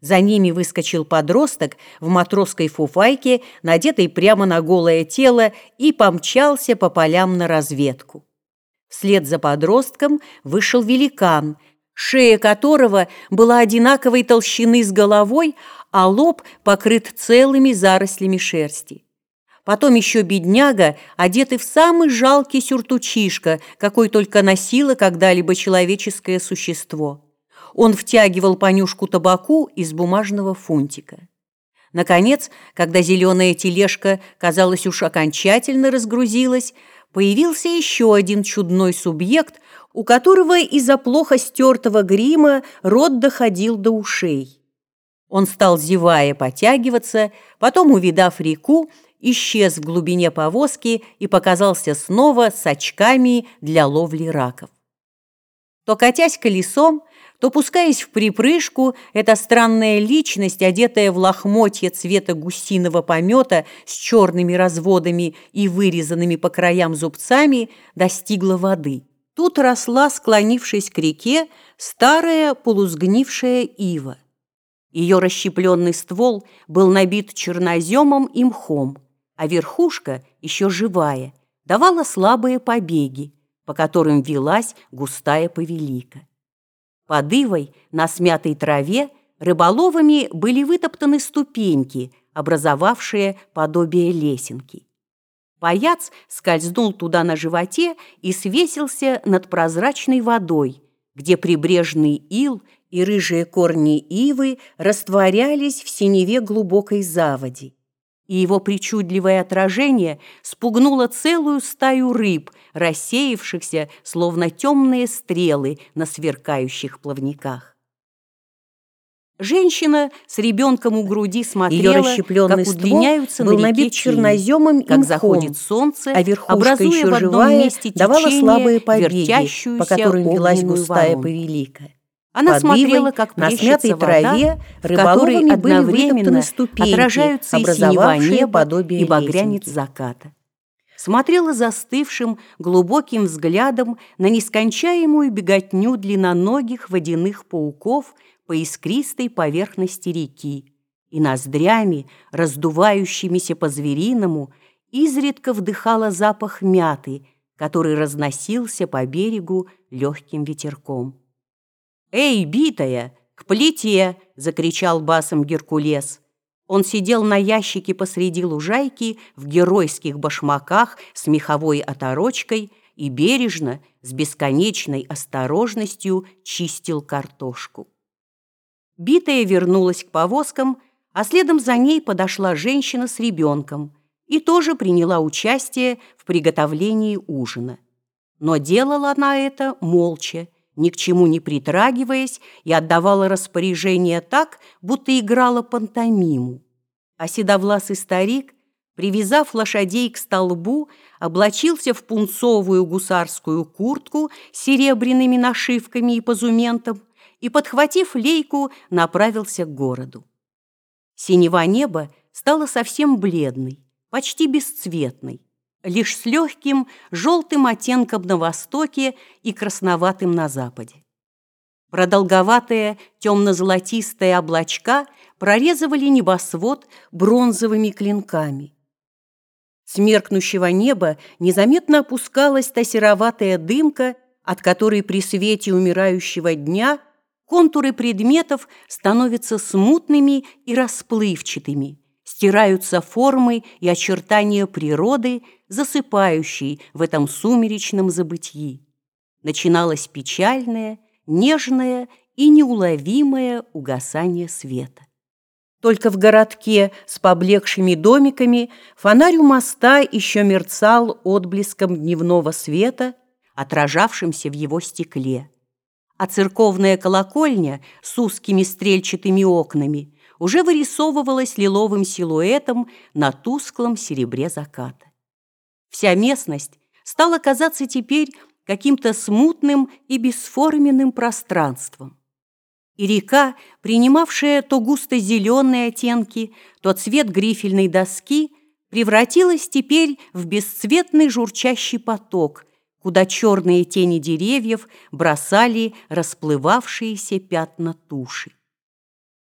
За ними выскочил подросток в матросской фуфайке, надетой прямо на голое тело, и помчался по полям на разведку. Вслед за подростком вышел великан, шея которого была одинаковой толщины с головой, а лоб покрыт целыми зарослями шерсти. Потом еще бедняга, одетый в самый жалкий сюртучишка, какой только носило когда-либо человеческое существо. Он втягивал понюшку табаку из бумажного фунтика. Наконец, когда зеленая тележка, казалось, уж окончательно разгрузилась, появился еще один чудной субъект, у которого из-за плохо стертого грима рот доходил до ушей. Он стал, зевая, потягиваться, потом, увидав реку, исчез в глубине повозки и показался снова с очками для ловли раков. То катясь колесом, то пускаясь в припрыжку, эта странная личность, одетая в лохмотье цвета гусиного помета с черными разводами и вырезанными по краям зубцами, достигла воды. Тут росла, склонившись к реке, старая полусгнившая ива. Ее расщепленный ствол был набит черноземом и мхом а верхушка, еще живая, давала слабые побеги, по которым велась густая повелика. Под ивой на смятой траве рыболовами были вытоптаны ступеньки, образовавшие подобие лесенки. Паяц скользнул туда на животе и свесился над прозрачной водой, где прибрежный ил и рыжие корни ивы растворялись в синеве глубокой заводи и его причудливое отражение спугнуло целую стаю рыб, рассеявшихся, словно темные стрелы на сверкающих плавниках. Женщина с ребенком у груди смотрела, как удлиняются был на набит черноземом как заходит солнце, а верхушка образуя еще в одном живая, месте давала течение, слабые побеги, вертящуюся по которым велась густая волну. повелика. Она Под смотрела, как на смятой траве рыболовами были одновременно ступеньки, отражаются и синева неба, и багрянец заката. Смотрела застывшим, глубоким взглядом на нескончаемую беготню длинноногих водяных пауков по искристой поверхности реки и ноздрями, раздувающимися по-звериному, изредка вдыхала запах мяты, который разносился по берегу легким ветерком. «Эй, битая, к плите!» — закричал басом Геркулес. Он сидел на ящике посреди лужайки в геройских башмаках с меховой оторочкой и бережно, с бесконечной осторожностью чистил картошку. Битая вернулась к повозкам, а следом за ней подошла женщина с ребенком и тоже приняла участие в приготовлении ужина. Но делала она это молча, ни к чему не притрагиваясь и отдавала распоряжение так, будто играла пантомиму. А седовласый старик, привязав лошадей к столбу, облачился в пунцовую гусарскую куртку с серебряными нашивками и позументом и, подхватив лейку, направился к городу. Синева неба стала совсем бледной, почти бесцветной лишь с легким желтым оттенком на востоке и красноватым на западе. Продолговатые темно-золотистые облачка прорезывали небосвод бронзовыми клинками. С неба незаметно опускалась та сероватая дымка, от которой при свете умирающего дня контуры предметов становятся смутными и расплывчатыми, стираются формы и очертания природы, засыпающей в этом сумеречном забытии. Начиналось печальное, нежное и неуловимое угасание света. Только в городке с поблекшими домиками фонарь у моста еще мерцал отблеском дневного света, отражавшимся в его стекле. А церковная колокольня с узкими стрельчатыми окнами – уже вырисовывалась лиловым силуэтом на тусклом серебре заката. Вся местность стала казаться теперь каким-то смутным и бесформенным пространством. И река, принимавшая то густо-зеленые оттенки, то цвет грифельной доски, превратилась теперь в бесцветный журчащий поток, куда черные тени деревьев бросали расплывавшиеся пятна туши.